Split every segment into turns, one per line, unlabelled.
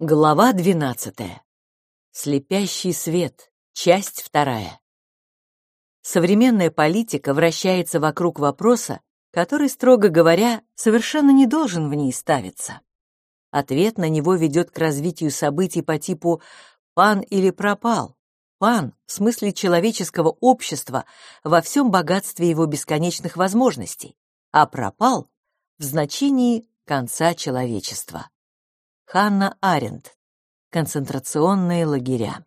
Глава двенадцатая. Слепящий свет. Часть вторая. Современная политика вращается вокруг вопроса, который, строго говоря, совершенно не должен в ней ставиться. Ответ на него ведет к развитию событий по типу «пан» или «пропал». «Пан» в смысле человеческого общества во всем богатстве его бесконечных возможностей, а «пропал» в значении конца человечества. Ханна Аренд. Концентрационные лагеря.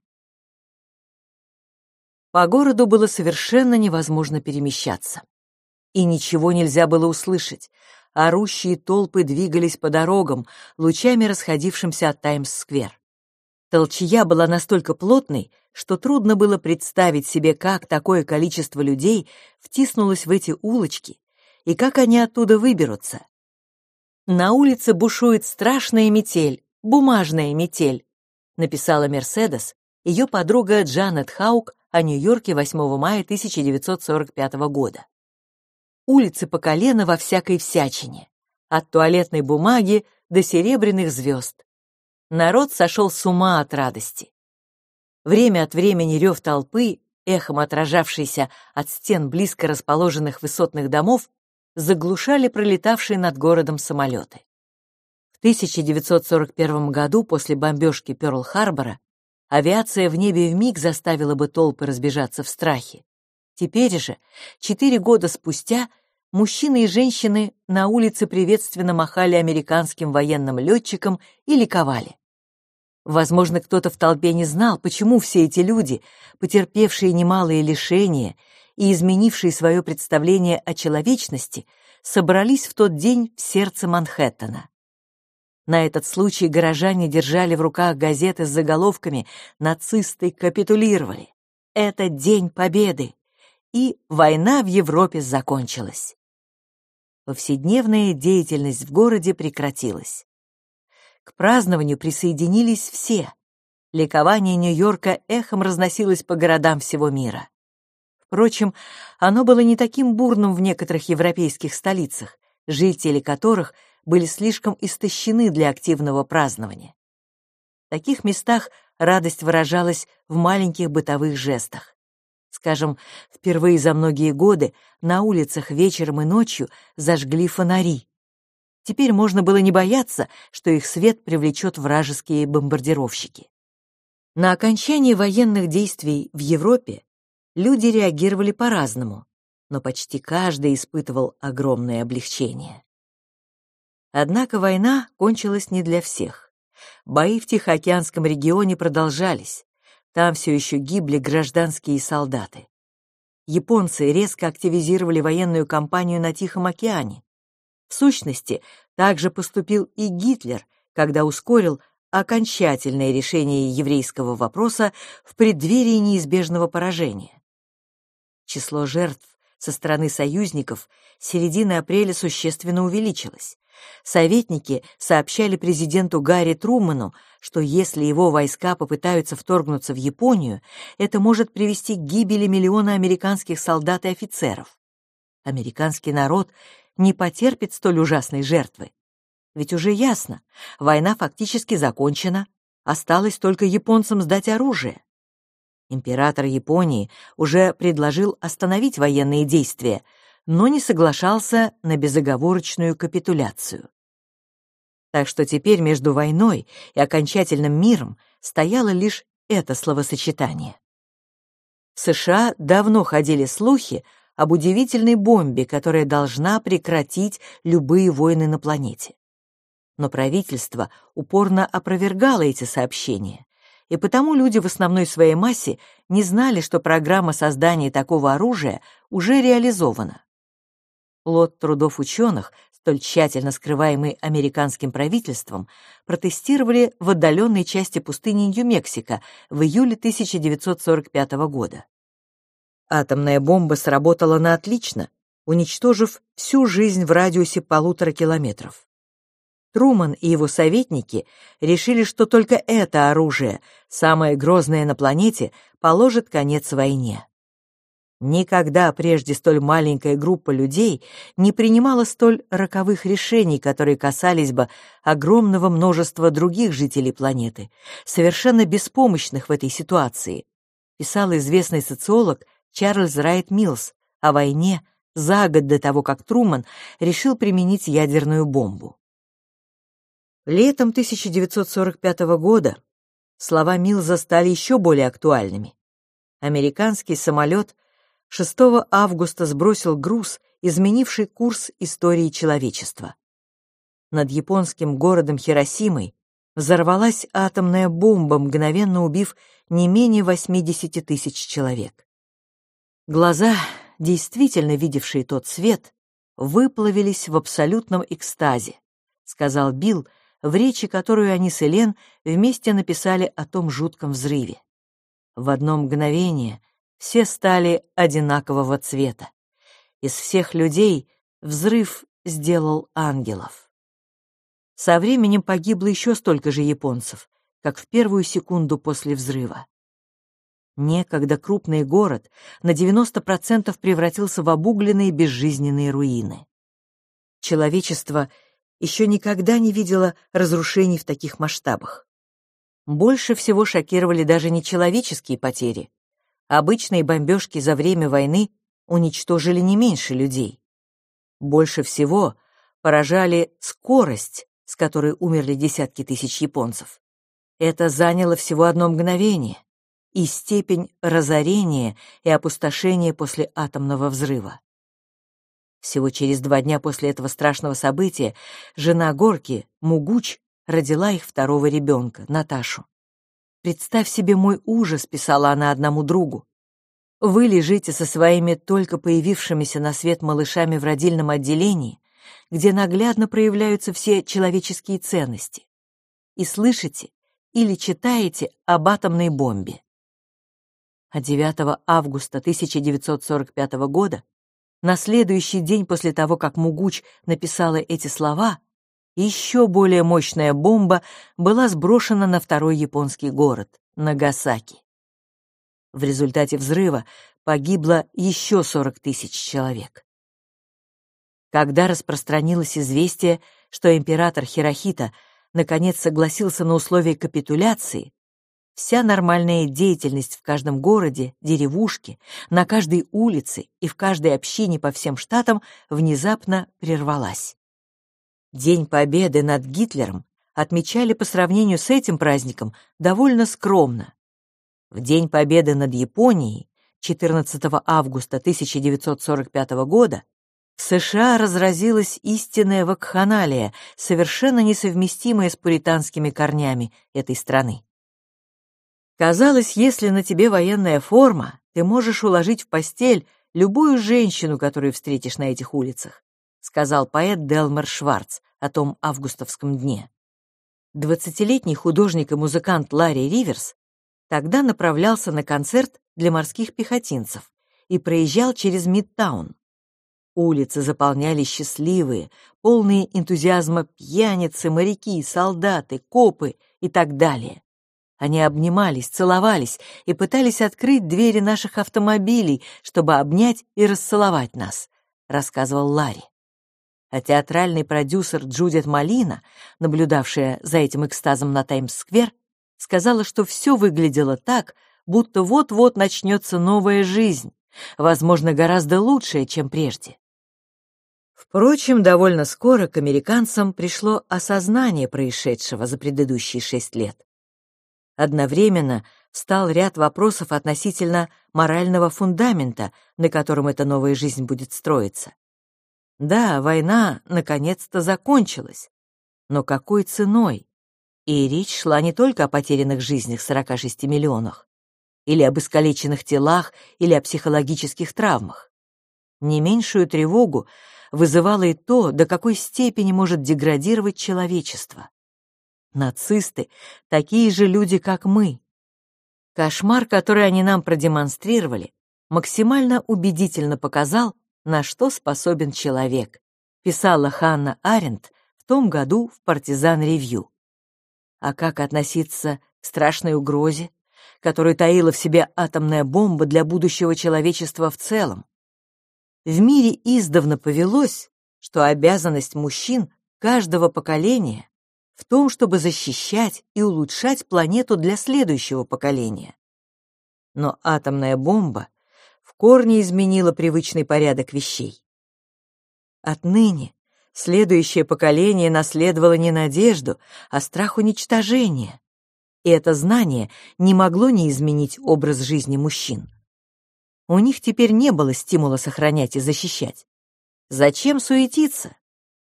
По городу было совершенно невозможно перемещаться. И ничего нельзя было услышать. Орущие толпы двигались по дорогам, лучами расходившимся от Таймс-сквер. Толчья была настолько плотной, что трудно было представить себе, как такое количество людей втиснулось в эти улочки и как они оттуда выберутся. На улице бушует страшная метель, бумажная метель, написала Мерседес, ее подруга Джанет Хаук о Нью-Йорке 8 мая 1945 года. Улицы по колено во всякой всячине, от туалетной бумаги до серебряных звезд. Народ сошел с ума от радости. Время от времени рев толпы, эхом отражавшийся от стен близко расположенных высотных домов, заглушали пролетавшие над городом самолеты. В 1941 году после бомбежки Пёрл-Харбора авиация в небе вмиг заставила бы толпы разбежаться в страхе. Теперь же, четыре года спустя, мужчины и женщины на улице приветственно махали американским военным летчикам и ликовали. Возможно, кто-то в толпе не знал, почему все эти люди, потерпевшие немалые лишения и изменившие свое представление о человечности, собрались в тот день в сердце Манхэттена. На этот случай горожане держали в руках газеты с заголовками «Нацисты капитулировали», «Это день победы» и «Война в Европе закончилась». Повседневная деятельность в городе прекратилась. К празднованию присоединились все. Ликование Нью-Йорка эхом разносилось по городам всего мира. Впрочем, оно было не таким бурным в некоторых европейских столицах, жители которых были слишком истощены для активного празднования. В таких местах радость выражалась в маленьких бытовых жестах. Скажем, впервые за многие годы на улицах вечером и ночью зажгли фонари. Теперь можно было не бояться, что их свет привлечет вражеские бомбардировщики. На окончании военных действий в Европе люди реагировали по-разному, но почти каждый испытывал огромное облегчение. Однако война кончилась не для всех. Бои в Тихоокеанском регионе продолжались. Там все еще гибли гражданские солдаты. Японцы резко активизировали военную кампанию на Тихом океане. В сущности, также поступил и Гитлер, когда ускорил окончательное решение еврейского вопроса в преддверии неизбежного поражения. Число жертв со стороны союзников с середины апреля существенно увеличилось. Советники сообщали президенту Гарри Труману, что если его войска попытаются вторгнуться в Японию, это может привести к гибели миллиона американских солдат и офицеров. Американский народ не потерпит столь ужасной жертвы. Ведь уже ясно, война фактически закончена, осталось только японцам сдать оружие. Император Японии уже предложил остановить военные действия, но не соглашался на безоговорочную капитуляцию. Так что теперь между войной и окончательным миром стояло лишь это словосочетание. В США давно ходили слухи об удивительной бомбе, которая должна прекратить любые войны на планете. Но правительство упорно опровергало эти сообщения, и потому люди в основной своей массе не знали, что программа создания такого оружия уже реализована. Плод трудов ученых, столь тщательно скрываемый американским правительством, протестировали в отдаленной части пустыни Нью-Мексико в июле 1945 года. Атомная бомба сработала на отлично, уничтожив всю жизнь в радиусе полутора километров. Труман и его советники решили, что только это оружие, самое грозное на планете, положит конец войне. Никогда прежде столь маленькая группа людей не принимала столь роковых решений, которые касались бы огромного множества других жителей планеты, совершенно беспомощных в этой ситуации, писал известный социолог Чарльз Райт Миллс о войне за год до того, как Труман решил применить ядерную бомбу. Летом 1945 года слова Милза стали еще более актуальными. Американский самолет 6 августа сбросил груз, изменивший курс истории человечества. Над японским городом Хиросимой взорвалась атомная бомба, мгновенно убив не менее 80 тысяч человек. Глаза, действительно видевшие тот свет, выплавились в абсолютном экстазе, сказал Билл в речи, которую они с Элен вместе написали о том жутком взрыве. В одно мгновение все стали одинакового цвета. Из всех людей взрыв сделал ангелов. Со временем погибло еще столько же японцев, как в первую секунду после взрыва. Некогда крупный город на 90% превратился в обугленные безжизненные руины. Человечество еще никогда не видело разрушений в таких масштабах. Больше всего шокировали даже не человеческие потери, Обычные бомбежки за время войны уничтожили не меньше людей. Больше всего поражали скорость, с которой умерли десятки тысяч японцев. Это заняло всего одно мгновение, и степень разорения и опустошения после атомного взрыва. Всего через два дня после этого страшного события жена Горки, Мугуч, родила их второго ребенка, Наташу. «Представь себе мой ужас», — писала она одному другу. «Вы лежите со своими только появившимися на свет малышами в родильном отделении, где наглядно проявляются все человеческие ценности, и слышите или читаете об атомной бомбе». А 9 августа 1945 года, на следующий день после того, как Мугуч написала эти слова, еще более мощная бомба была сброшена на второй японский город — Нагасаки. В результате взрыва погибло еще 40 тысяч человек. Когда распространилось известие, что император Хирохита наконец согласился на условия капитуляции, вся нормальная деятельность в каждом городе, деревушке, на каждой улице и в каждой общине по всем штатам внезапно прервалась. День Победы над Гитлером отмечали по сравнению с этим праздником довольно скромно. В День Победы над Японией 14 августа 1945 года в США разразилась истинная вакханалия, совершенно несовместимая с пуританскими корнями этой страны. Казалось, если на тебе военная форма, ты можешь уложить в постель любую женщину, которую встретишь на этих улицах сказал поэт Делмер Шварц о том августовском дне. Двадцатилетний художник и музыкант Ларри Риверс тогда направлялся на концерт для морских пехотинцев и проезжал через Мидтаун. Улицы заполняли счастливые, полные энтузиазма пьяницы, моряки, солдаты, копы и так далее. Они обнимались, целовались и пытались открыть двери наших автомобилей, чтобы обнять и расцеловать нас, рассказывал Ларри а театральный продюсер Джудит Малина, наблюдавшая за этим экстазом на Таймс-сквер, сказала, что все выглядело так, будто вот-вот начнется новая жизнь, возможно, гораздо лучшая, чем прежде. Впрочем, довольно скоро к американцам пришло осознание происшедшего за предыдущие шесть лет. Одновременно встал ряд вопросов относительно морального фундамента, на котором эта новая жизнь будет строиться. Да, война наконец-то закончилась. Но какой ценой? И речь шла не только о потерянных жизнях 46 миллионах, или об искалеченных телах, или о психологических травмах. Не меньшую тревогу вызывало и то, до какой степени может деградировать человечество. Нацисты — такие же люди, как мы. Кошмар, который они нам продемонстрировали, максимально убедительно показал, на что способен человек, писала Ханна Аренд в том году в «Партизан Ревью». А как относиться к страшной угрозе, которую таила в себе атомная бомба для будущего человечества в целом. В мире издавна повелось, что обязанность мужчин каждого поколения в том, чтобы защищать и улучшать планету для следующего поколения. Но атомная бомба в корне изменила привычный порядок вещей. Отныне следующее поколение наследовало не надежду, а страх уничтожения. И это знание не могло не изменить образ жизни мужчин. У них теперь не было стимула сохранять и защищать. Зачем суетиться?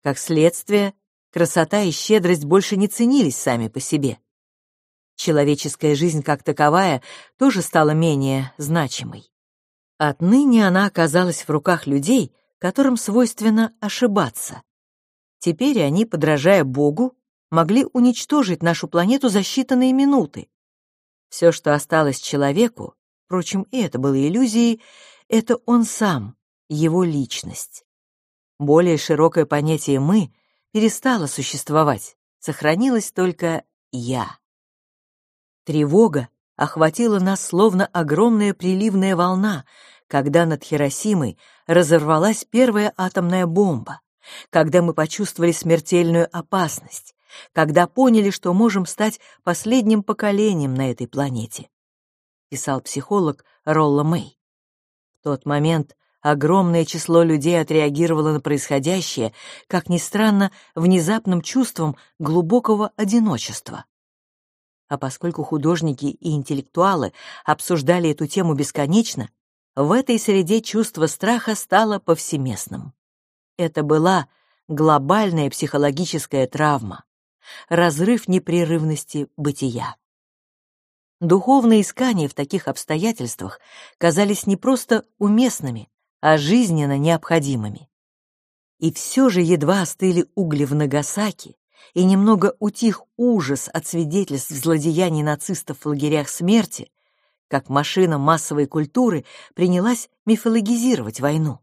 Как следствие, красота и щедрость больше не ценились сами по себе. Человеческая жизнь как таковая тоже стала менее значимой. Отныне она оказалась в руках людей, которым свойственно ошибаться. Теперь они, подражая Богу, могли уничтожить нашу планету за считанные минуты. Все, что осталось человеку, впрочем, и это было иллюзией, это он сам, его личность. Более широкое понятие «мы» перестало существовать, сохранилось только «я». Тревога охватила нас словно огромная приливная волна, когда над Хиросимой разорвалась первая атомная бомба, когда мы почувствовали смертельную опасность, когда поняли, что можем стать последним поколением на этой планете, писал психолог Ролла Мэй. В тот момент огромное число людей отреагировало на происходящее, как ни странно, внезапным чувством глубокого одиночества. А поскольку художники и интеллектуалы обсуждали эту тему бесконечно, в этой среде чувство страха стало повсеместным. Это была глобальная психологическая травма, разрыв непрерывности бытия. Духовные искания в таких обстоятельствах казались не просто уместными, а жизненно необходимыми. И все же едва остыли угли в Нагасаки, и немного утих ужас от свидетельств злодеяний нацистов в лагерях смерти, как машина массовой культуры принялась мифологизировать войну.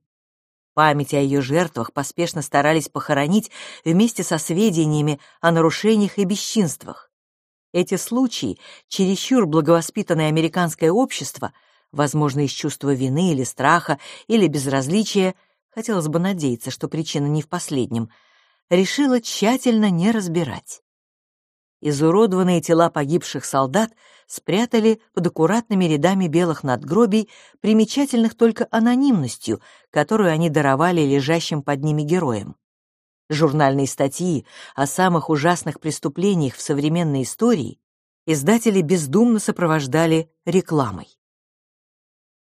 Память о ее жертвах поспешно старались похоронить вместе со сведениями о нарушениях и бесчинствах. Эти случаи чересчур благовоспитанное американское общество, возможно, из чувства вины или страха, или безразличия, хотелось бы надеяться, что причина не в последнем, решило тщательно не разбирать. Изуродованные тела погибших солдат спрятали под аккуратными рядами белых надгробий, примечательных только анонимностью, которую они даровали лежащим под ними героям. Журнальные статьи о самых ужасных преступлениях в современной истории издатели бездумно сопровождали рекламой.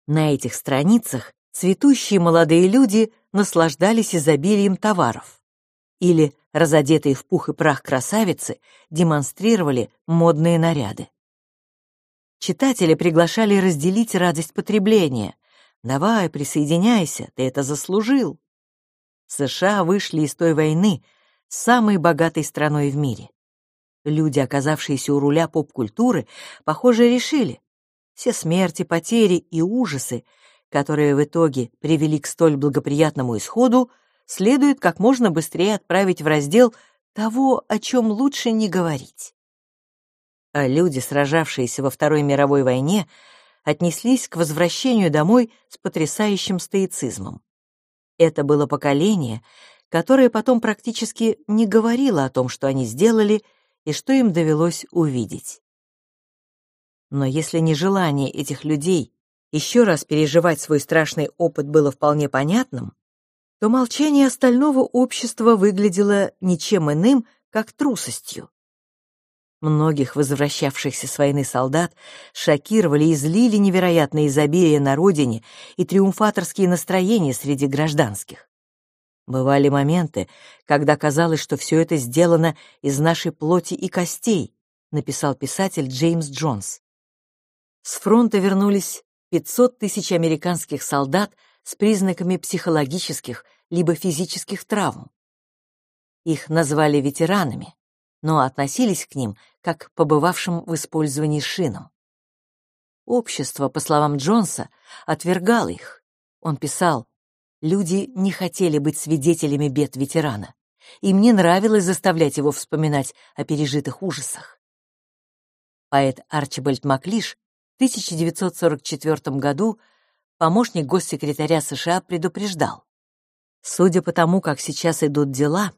На этих страницах цветущие молодые люди наслаждались изобилием товаров или разодетые в пух и прах красавицы демонстрировали модные наряды. Читатели приглашали разделить радость потребления. «Давай, присоединяйся, ты это заслужил». США вышли из той войны самой богатой страной в мире. Люди, оказавшиеся у руля поп-культуры, похоже, решили, все смерти, потери и ужасы, которые в итоге привели к столь благоприятному исходу, следует как можно быстрее отправить в раздел того, о чем лучше не говорить. А люди, сражавшиеся во Второй мировой войне, отнеслись к возвращению домой с потрясающим стоицизмом. Это было поколение, которое потом практически не говорило о том, что они сделали и что им довелось увидеть. Но если нежелание этих людей еще раз переживать свой страшный опыт было вполне понятным, то молчание остального общества выглядело ничем иным, как трусостью. Многих возвращавшихся с войны солдат шокировали и злили невероятное изобилие на родине и триумфаторские настроения среди гражданских. Бывали моменты, когда казалось, что все это сделано из нашей плоти и костей, написал писатель Джеймс Джонс. С фронта вернулись 500 тысяч американских солдат с признаками психологических либо физических травм. Их назвали ветеранами, но относились к ним как к побывавшим в использовании шинам. Общество, по словам Джонса, отвергало их. Он писал, «Люди не хотели быть свидетелями бед ветерана, и мне нравилось заставлять его вспоминать о пережитых ужасах». Поэт Арчибальд Маклиш 1944 году помощник госсекретаря США предупреждал, судя по тому, как сейчас идут дела,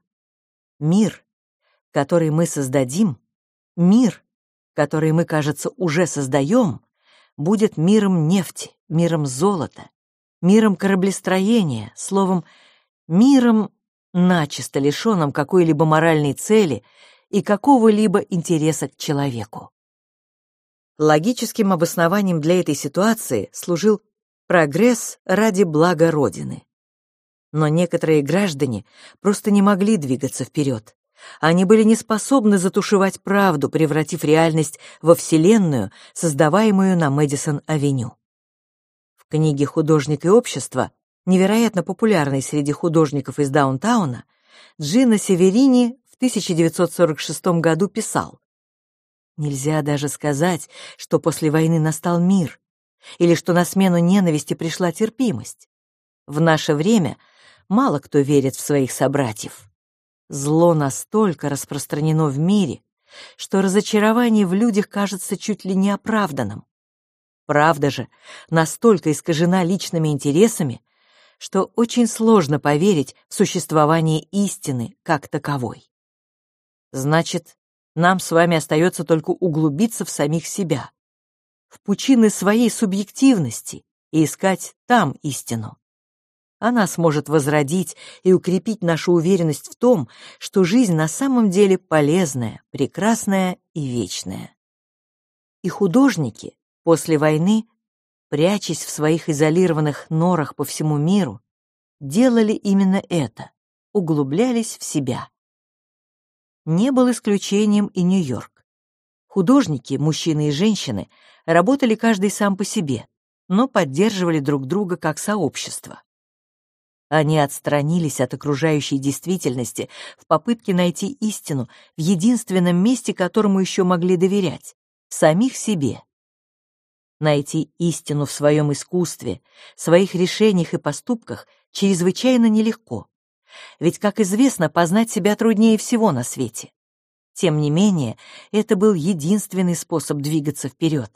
мир, который мы создадим, мир, который мы, кажется, уже создаем, будет миром нефти, миром золота, миром кораблестроения, словом, миром, начисто лишенным какой-либо моральной цели и какого-либо интереса к человеку. Логическим обоснованием для этой ситуации служил прогресс ради блага Родины. Но некоторые граждане просто не могли двигаться вперед. Они были не способны затушевать правду, превратив реальность во вселенную, создаваемую на Мэдисон-авеню. В книге «Художник и общество», невероятно популярной среди художников из Даунтауна, Джино Северини в 1946 году писал Нельзя даже сказать, что после войны настал мир, или что на смену ненависти пришла терпимость. В наше время мало кто верит в своих собратьев. Зло настолько распространено в мире, что разочарование в людях кажется чуть ли не оправданным. Правда же настолько искажена личными интересами, что очень сложно поверить в существование истины как таковой. Значит, нам с вами остается только углубиться в самих себя, в пучины своей субъективности и искать там истину. Она сможет возродить и укрепить нашу уверенность в том, что жизнь на самом деле полезная, прекрасная и вечная. И художники после войны, прячась в своих изолированных норах по всему миру, делали именно это, углублялись в себя не был исключением и Нью-Йорк. Художники, мужчины и женщины, работали каждый сам по себе, но поддерживали друг друга как сообщество. Они отстранились от окружающей действительности в попытке найти истину в единственном месте, которому еще могли доверять — самих себе. Найти истину в своем искусстве, своих решениях и поступках чрезвычайно нелегко ведь, как известно, познать себя труднее всего на свете. Тем не менее, это был единственный способ двигаться вперед.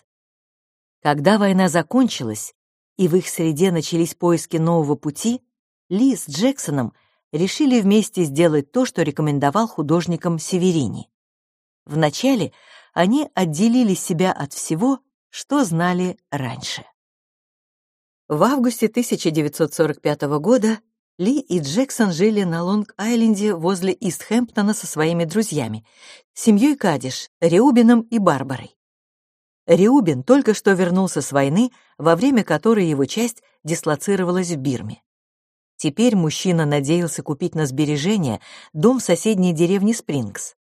Когда война закончилась, и в их среде начались поиски нового пути, Ли с Джексоном решили вместе сделать то, что рекомендовал художникам Северини. Вначале они отделили себя от всего, что знали раньше. В августе 1945 года ли и Джексон жили на Лонг-Айленде возле Истхэмптона со своими друзьями, семьей Кадиш, Реубином и Барбарой. Реубин только что вернулся с войны, во время которой его часть дислоцировалась в Бирме. Теперь мужчина надеялся купить на сбережения дом в соседней деревне Спрингс.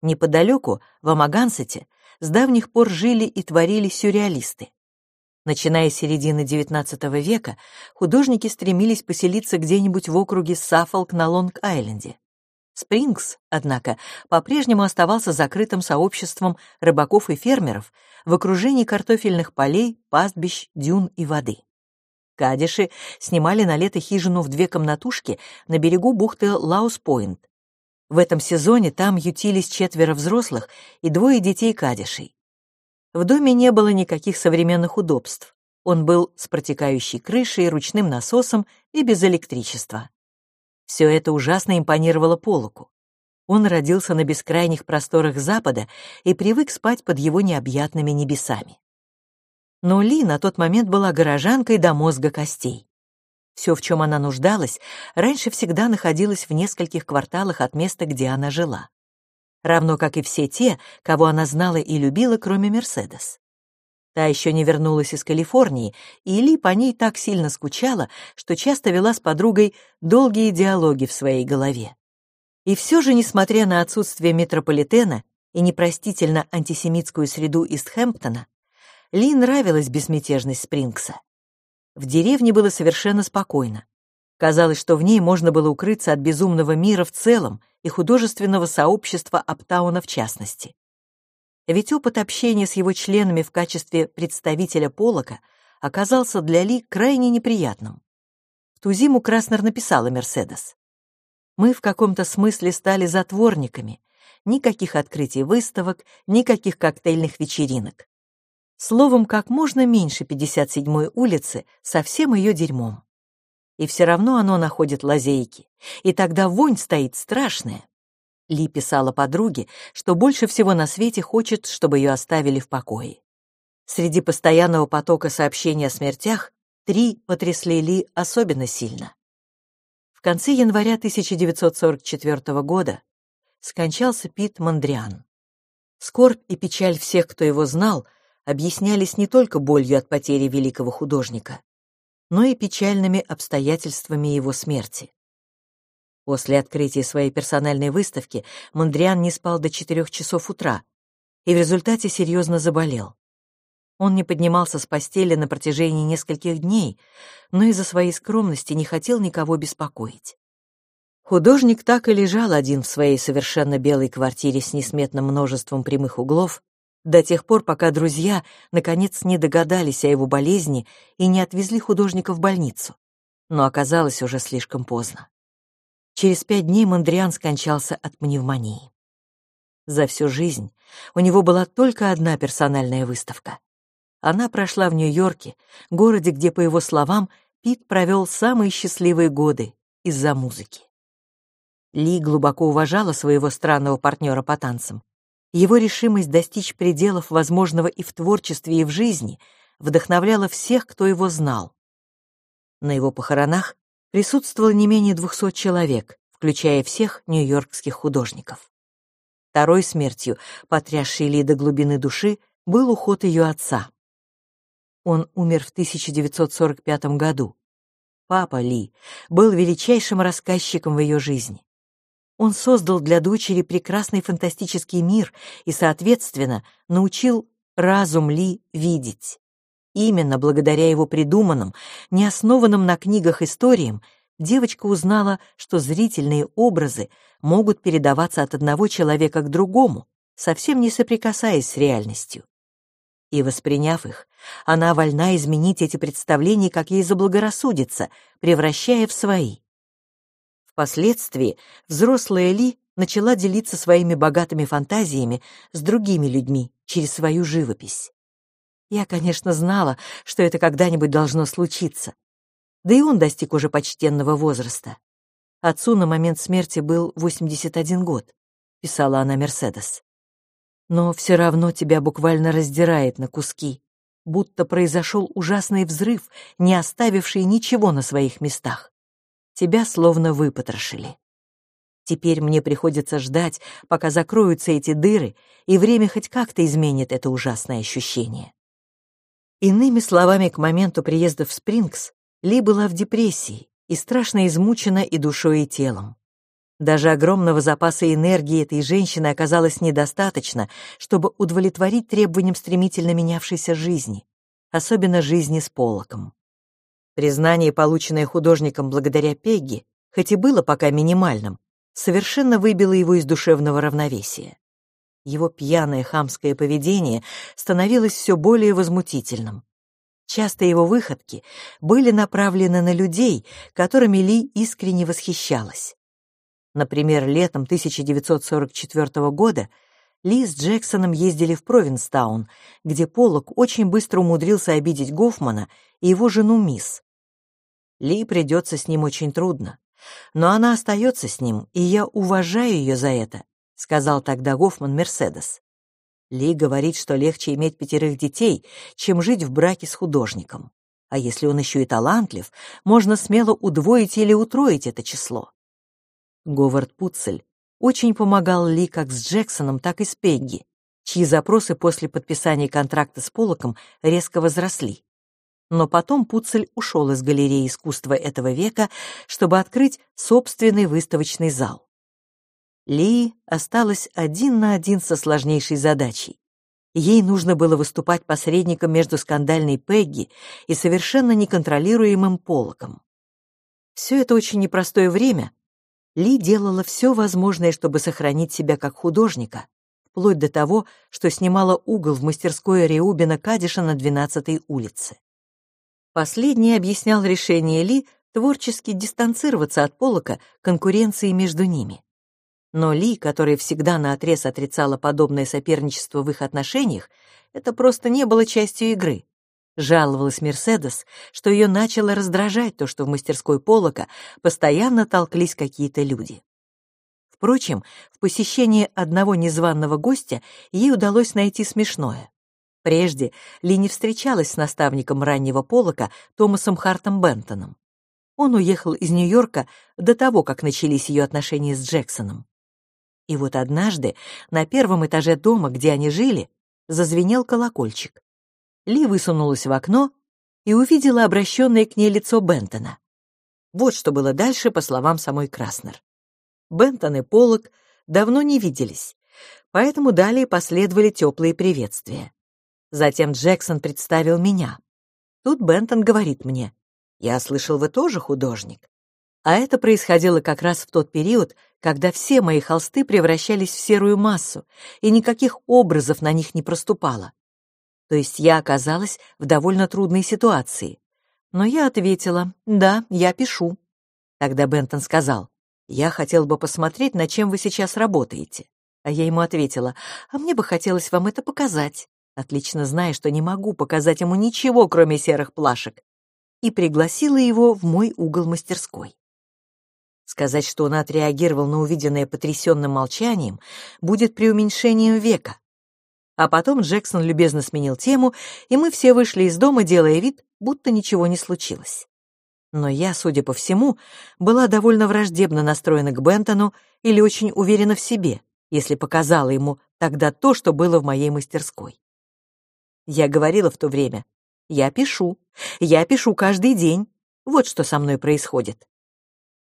Неподалеку, в Амагансете, с давних пор жили и творили сюрреалисты. Начиная с середины XIX века, художники стремились поселиться где-нибудь в округе Саффолк на Лонг-Айленде. Спрингс, однако, по-прежнему оставался закрытым сообществом рыбаков и фермеров в окружении картофельных полей, пастбищ, дюн и воды. Кадиши снимали на лето хижину в две комнатушки на берегу бухты Лаус-Пойнт. В этом сезоне там ютились четверо взрослых и двое детей Кадишей. В доме не было никаких современных удобств. Он был с протекающей крышей, ручным насосом и без электричества. Все это ужасно импонировало Полоку. Он родился на бескрайних просторах Запада и привык спать под его необъятными небесами. Но Ли на тот момент была горожанкой до мозга костей. Все, в чем она нуждалась, раньше всегда находилось в нескольких кварталах от места, где она жила равно как и все те, кого она знала и любила, кроме Мерседес. Та еще не вернулась из Калифорнии, и Ли по ней так сильно скучала, что часто вела с подругой долгие диалоги в своей голове. И все же, несмотря на отсутствие метрополитена и непростительно антисемитскую среду Истхэмптона, Ли нравилась безмятежность Спрингса. В деревне было совершенно спокойно. Казалось, что в ней можно было укрыться от безумного мира в целом и художественного сообщества Аптауна в частности. Ведь опыт общения с его членами в качестве представителя Полока оказался для Ли крайне неприятным. В ту зиму Краснер написала Мерседес. «Мы в каком-то смысле стали затворниками. Никаких открытий выставок, никаких коктейльных вечеринок. Словом, как можно меньше 57-й улицы со всем ее дерьмом. И все равно оно находит лазейки, и тогда вонь стоит страшная. Ли писала подруге, что больше всего на свете хочет, чтобы ее оставили в покое. Среди постоянного потока сообщений о смертях три потрясли Ли особенно сильно. В конце января 1944 года скончался Пит Мандриан. Скорбь и печаль всех, кто его знал, объяснялись не только болью от потери великого художника, но и печальными обстоятельствами его смерти. После открытия своей персональной выставки Мандриан не спал до четырех часов утра и в результате серьезно заболел. Он не поднимался с постели на протяжении нескольких дней, но из-за своей скромности не хотел никого беспокоить. Художник так и лежал один в своей совершенно белой квартире с несметным множеством прямых углов до тех пор, пока друзья наконец не догадались о его болезни и не отвезли художника в больницу. Но оказалось уже слишком поздно. Через пять дней Мандриан скончался от пневмонии. За всю жизнь у него была только одна персональная выставка. Она прошла в Нью-Йорке, городе, где, по его словам, Пит провел самые счастливые годы из-за музыки. Ли глубоко уважала своего странного партнера по танцам. Его решимость достичь пределов возможного и в творчестве, и в жизни вдохновляла всех, кто его знал. На его похоронах присутствовало не менее 200 человек, включая всех нью-йоркских художников. Второй смертью, потрясшей Ли до глубины души, был уход ее отца. Он умер в 1945 году. Папа Ли был величайшим рассказчиком в ее жизни. Он создал для дочери прекрасный фантастический мир и, соответственно, научил разум Ли видеть. Именно благодаря его придуманным, не основанным на книгах историям, девочка узнала, что зрительные образы могут передаваться от одного человека к другому, совсем не соприкасаясь с реальностью. И, восприняв их, она вольна изменить эти представления, как ей заблагорассудится, превращая в свои. Впоследствии взрослая Ли начала делиться своими богатыми фантазиями с другими людьми через свою живопись. Я, конечно, знала, что это когда-нибудь должно случиться. Да и он достиг уже почтенного возраста. Отцу на момент смерти был 81 год, писала она Мерседес. Но все равно тебя буквально раздирает на куски, будто произошел ужасный взрыв, не оставивший ничего на своих местах. Тебя словно выпотрошили. Теперь мне приходится ждать, пока закроются эти дыры, и время хоть как-то изменит это ужасное ощущение. Иными словами, к моменту приезда в Спрингс Ли была в депрессии и страшно измучена и душой, и телом. Даже огромного запаса энергии этой женщины оказалось недостаточно, чтобы удовлетворить требованиям стремительно менявшейся жизни, особенно жизни с Полоком. Признание, полученное художником благодаря Пегги, хоть и было пока минимальным, совершенно выбило его из душевного равновесия. Его пьяное хамское поведение становилось все более возмутительным. Часто его выходки были направлены на людей, которыми Ли искренне восхищалась. Например, летом 1944 года Ли с Джексоном ездили в Провинстаун, где Поллок очень быстро умудрился обидеть Гофмана и его жену Мисс. Ли придется с ним очень трудно, но она остается с ним, и я уважаю ее за это, сказал тогда Гофман Мерседес. Ли говорит, что легче иметь пятерых детей, чем жить в браке с художником. А если он еще и талантлив, можно смело удвоить или утроить это число. Говард Пуцель очень помогал Ли как с Джексоном, так и с Пегги, чьи запросы после подписания контракта с Полоком резко возросли. Но потом Пуцель ушел из галереи искусства этого века, чтобы открыть собственный выставочный зал. Ли осталась один на один со сложнейшей задачей. Ей нужно было выступать посредником между скандальной Пегги и совершенно неконтролируемым Полоком. Все это очень непростое время. Ли делала все возможное, чтобы сохранить себя как художника, вплоть до того, что снимала угол в мастерской Реубина Кадиша на 12-й улице. Последний объяснял решение Ли творчески дистанцироваться от Полока конкуренции между ними. Но Ли, которая всегда наотрез отрицала подобное соперничество в их отношениях, это просто не было частью игры. Жаловалась Мерседес, что ее начало раздражать то, что в мастерской Полока постоянно толклись какие-то люди. Впрочем, в посещении одного незваного гостя ей удалось найти смешное. Прежде Ли не встречалась с наставником раннего Полока Томасом Хартом Бентоном. Он уехал из Нью-Йорка до того, как начались ее отношения с Джексоном. И вот однажды на первом этаже дома, где они жили, зазвенел колокольчик. Ли высунулась в окно и увидела обращенное к ней лицо Бентона. Вот что было дальше, по словам самой Краснер. Бентон и Поллок давно не виделись, поэтому далее последовали теплые приветствия. Затем Джексон представил меня. Тут Бентон говорит мне, «Я слышал, вы тоже художник». А это происходило как раз в тот период, когда все мои холсты превращались в серую массу, и никаких образов на них не проступало. То есть я оказалась в довольно трудной ситуации. Но я ответила, да, я пишу. Тогда Бентон сказал, я хотел бы посмотреть, над чем вы сейчас работаете. А я ему ответила, а мне бы хотелось вам это показать, отлично зная, что не могу показать ему ничего, кроме серых плашек, и пригласила его в мой угол мастерской. Сказать, что он отреагировал на увиденное потрясенным молчанием, будет преуменьшением века. А потом Джексон любезно сменил тему, и мы все вышли из дома, делая вид, будто ничего не случилось. Но я, судя по всему, была довольно враждебно настроена к Бентону или очень уверена в себе, если показала ему тогда то, что было в моей мастерской. Я говорила в то время, я пишу, я пишу каждый день, вот что со мной происходит.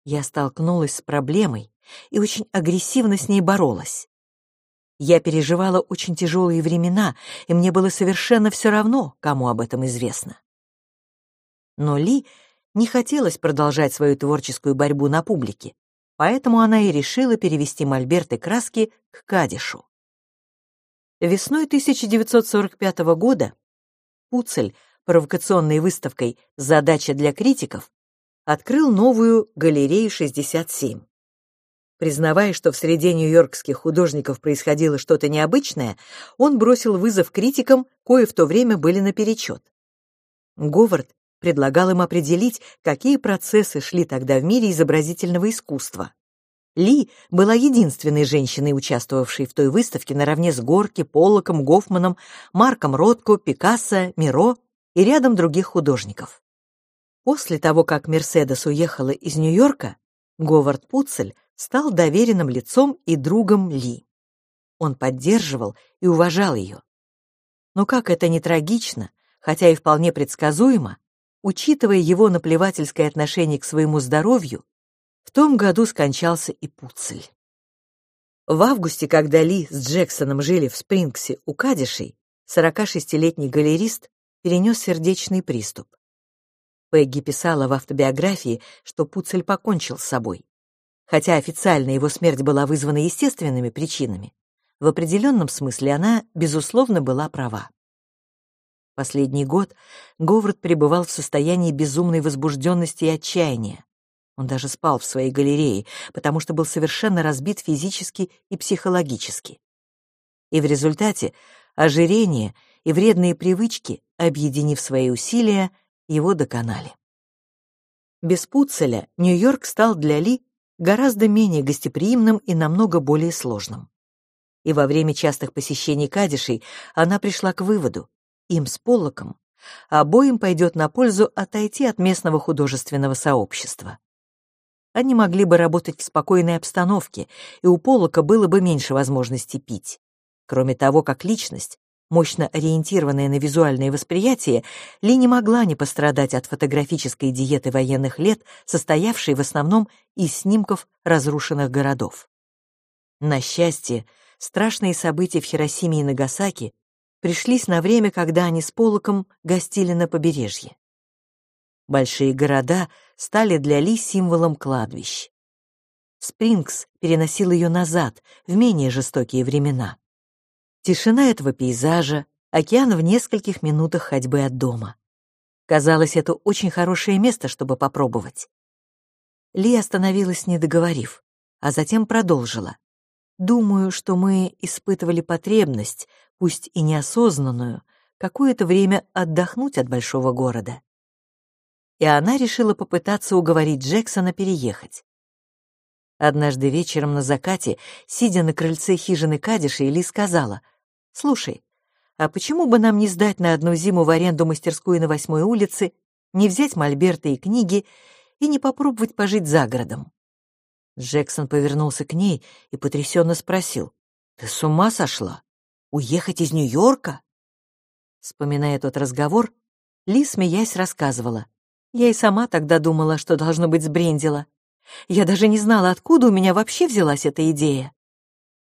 Я столкнулась с проблемой и очень агрессивно с ней боролась. Я переживала очень тяжелые времена, и мне было совершенно все равно, кому об этом известно. Но Ли не хотелось продолжать свою творческую борьбу на публике, поэтому она и решила перевести мольберт и краски к Кадишу. Весной 1945 года Пуцель провокационной выставкой «Задача для критиков» открыл новую галерею 67. Признавая, что в среде нью-йоркских художников происходило что-то необычное, он бросил вызов критикам, кое в то время были наперечет. Говард предлагал им определить, какие процессы шли тогда в мире изобразительного искусства. Ли была единственной женщиной, участвовавшей в той выставке наравне с Горки, Поллоком, Гофманом, Марком Ротко, Пикассо, Миро и рядом других художников. После того, как Мерседес уехала из Нью-Йорка, Говард Пуцель стал доверенным лицом и другом Ли. Он поддерживал и уважал ее. Но как это не трагично, хотя и вполне предсказуемо, учитывая его наплевательское отношение к своему здоровью, в том году скончался и Пуцель. В августе, когда Ли с Джексоном жили в Спрингсе у Кадишей, 46-летний галерист перенес сердечный приступ. Пегги писала в автобиографии, что Пуцель покончил с собой. Хотя официально его смерть была вызвана естественными причинами, в определенном смысле она, безусловно, была права. Последний год Говард пребывал в состоянии безумной возбужденности и отчаяния. Он даже спал в своей галерее, потому что был совершенно разбит физически и психологически. И в результате ожирение и вредные привычки, объединив свои усилия, его доконали. Без Пуцеля Нью-Йорк стал для Ли гораздо менее гостеприимным и намного более сложным. И во время частых посещений Кадишей она пришла к выводу, им с Поллоком обоим пойдет на пользу отойти от местного художественного сообщества. Они могли бы работать в спокойной обстановке, и у Поллока было бы меньше возможности пить. Кроме того, как личность, Мощно ориентированная на визуальное восприятие, Ли не могла не пострадать от фотографической диеты военных лет, состоявшей в основном из снимков разрушенных городов. На счастье, страшные события в Хиросиме и Нагасаки пришлись на время, когда они с Полоком гостили на побережье. Большие города стали для Ли символом кладбищ. Спрингс переносил ее назад, в менее жестокие времена. Тишина этого пейзажа, океан в нескольких минутах ходьбы от дома. Казалось, это очень хорошее место, чтобы попробовать. Ли остановилась, не договорив, а затем продолжила. Думаю, что мы испытывали потребность, пусть и неосознанную, какое-то время отдохнуть от большого города. И она решила попытаться уговорить Джексона переехать. Однажды вечером на закате, сидя на крыльце хижины Кадиша, Ли сказала, «Слушай, а почему бы нам не сдать на одну зиму в аренду мастерскую на восьмой улице, не взять мольберты и книги и не попробовать пожить за городом?» Джексон повернулся к ней и потрясенно спросил, «Ты с ума сошла? Уехать из Нью-Йорка?» Вспоминая тот разговор, Ли, смеясь, рассказывала, «Я и сама тогда думала, что, должно быть, сбрендила. Я даже не знала, откуда у меня вообще взялась эта идея.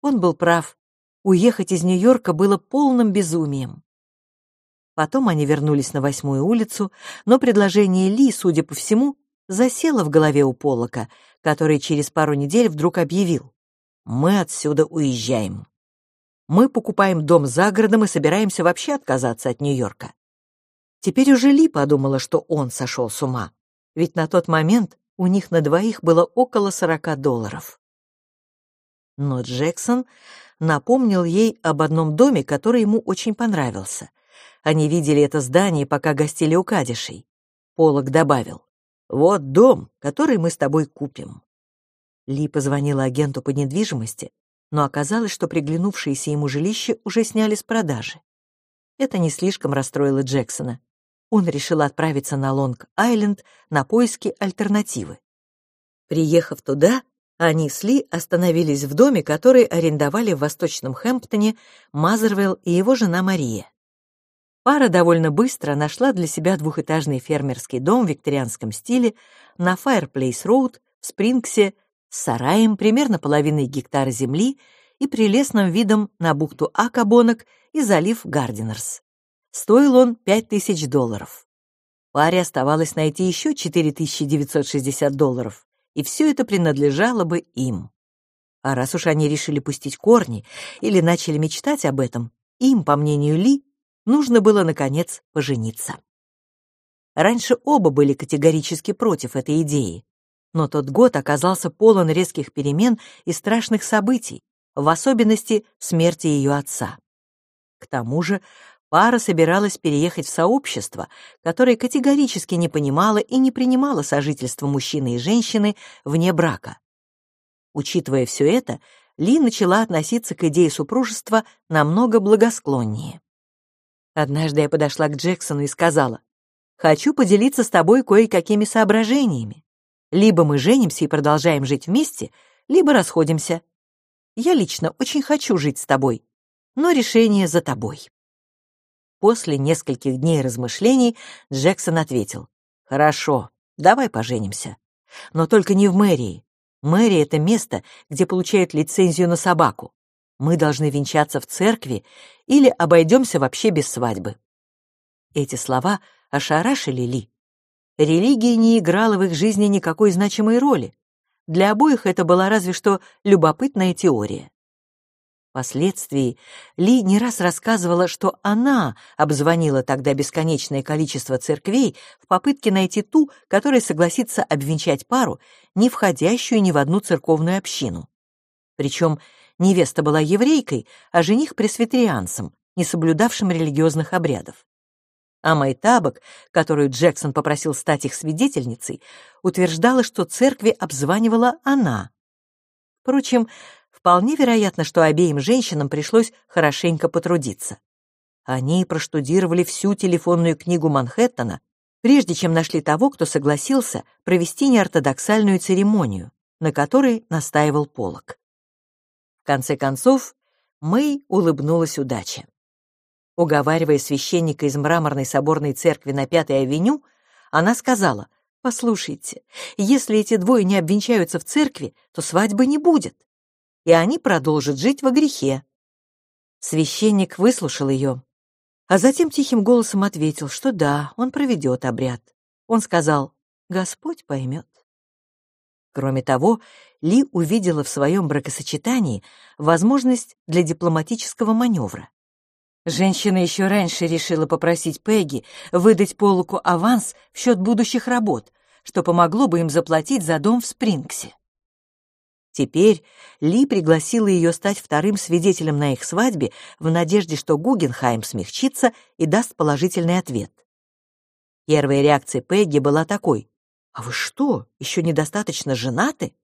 Он был прав. Уехать из Нью-Йорка было полным безумием. Потом они вернулись на восьмую улицу, но предложение Ли, судя по всему, засело в голове у Полока, который через пару недель вдруг объявил «Мы отсюда уезжаем. Мы покупаем дом за городом и собираемся вообще отказаться от Нью-Йорка». Теперь уже Ли подумала, что он сошел с ума, ведь на тот момент у них на двоих было около 40 долларов. Но Джексон напомнил ей об одном доме, который ему очень понравился. Они видели это здание, пока гостили у Кадишей. Полок добавил, «Вот дом, который мы с тобой купим». Ли позвонила агенту по недвижимости, но оказалось, что приглянувшееся ему жилище уже сняли с продажи. Это не слишком расстроило Джексона он решил отправиться на Лонг-Айленд на поиски альтернативы. Приехав туда, они с Ли остановились в доме, который арендовали в Восточном Хэмптоне Мазервилл и его жена Мария. Пара довольно быстро нашла для себя двухэтажный фермерский дом в викторианском стиле на Fireplace-Роуд в Спрингсе с сараем примерно половиной гектара земли и прелестным видом на бухту Акабонок и залив Гардинерс. Стоил он 5000 долларов. Паре оставалось найти еще 4960 долларов, и все это принадлежало бы им. А раз уж они решили пустить корни или начали мечтать об этом, им, по мнению Ли, нужно было, наконец, пожениться. Раньше оба были категорически против этой идеи, но тот год оказался полон резких перемен и страшных событий, в особенности смерти ее отца. К тому же пара собиралась переехать в сообщество, которое категорически не понимало и не принимало сожительство мужчины и женщины вне брака. Учитывая все это, Ли начала относиться к идее супружества намного благосклоннее. Однажды я подошла к Джексону и сказала, «Хочу поделиться с тобой кое-какими соображениями. Либо мы женимся и продолжаем жить вместе, либо расходимся. Я лично очень хочу жить с тобой, но решение за тобой». После нескольких дней размышлений Джексон ответил, «Хорошо, давай поженимся. Но только не в мэрии. Мэрия — это место, где получают лицензию на собаку. Мы должны венчаться в церкви или обойдемся вообще без свадьбы». Эти слова ошарашили Ли. Религия не играла в их жизни никакой значимой роли. Для обоих это была разве что любопытная теория. Впоследствии Ли не раз рассказывала, что она обзвонила тогда бесконечное количество церквей в попытке найти ту, которая согласится обвенчать пару, не входящую ни в одну церковную общину. Причем невеста была еврейкой, а жених пресвитерианцем, не соблюдавшим религиозных обрядов. А Майтабок, которую Джексон попросил стать их свидетельницей, утверждала, что церкви обзванивала она. Впрочем, Вполне вероятно, что обеим женщинам пришлось хорошенько потрудиться. Они проштудировали всю телефонную книгу Манхэттена, прежде чем нашли того, кто согласился провести неортодоксальную церемонию, на которой настаивал Полок. В конце концов, Мэй улыбнулась удаче. Уговаривая священника из мраморной соборной церкви на Пятой авеню, она сказала, «Послушайте, если эти двое не обвенчаются в церкви, то свадьбы не будет и они продолжат жить во грехе. Священник выслушал ее, а затем тихим голосом ответил, что да, он проведет обряд. Он сказал, Господь поймет. Кроме того, Ли увидела в своем бракосочетании возможность для дипломатического маневра. Женщина еще раньше решила попросить Пегги выдать Полуку аванс в счет будущих работ, что помогло бы им заплатить за дом в Спрингсе. Теперь Ли пригласила ее стать вторым свидетелем на их свадьбе в надежде, что Гугенхайм смягчится и даст положительный ответ. Первая реакция Пегги была такой. «А вы что, еще недостаточно женаты?»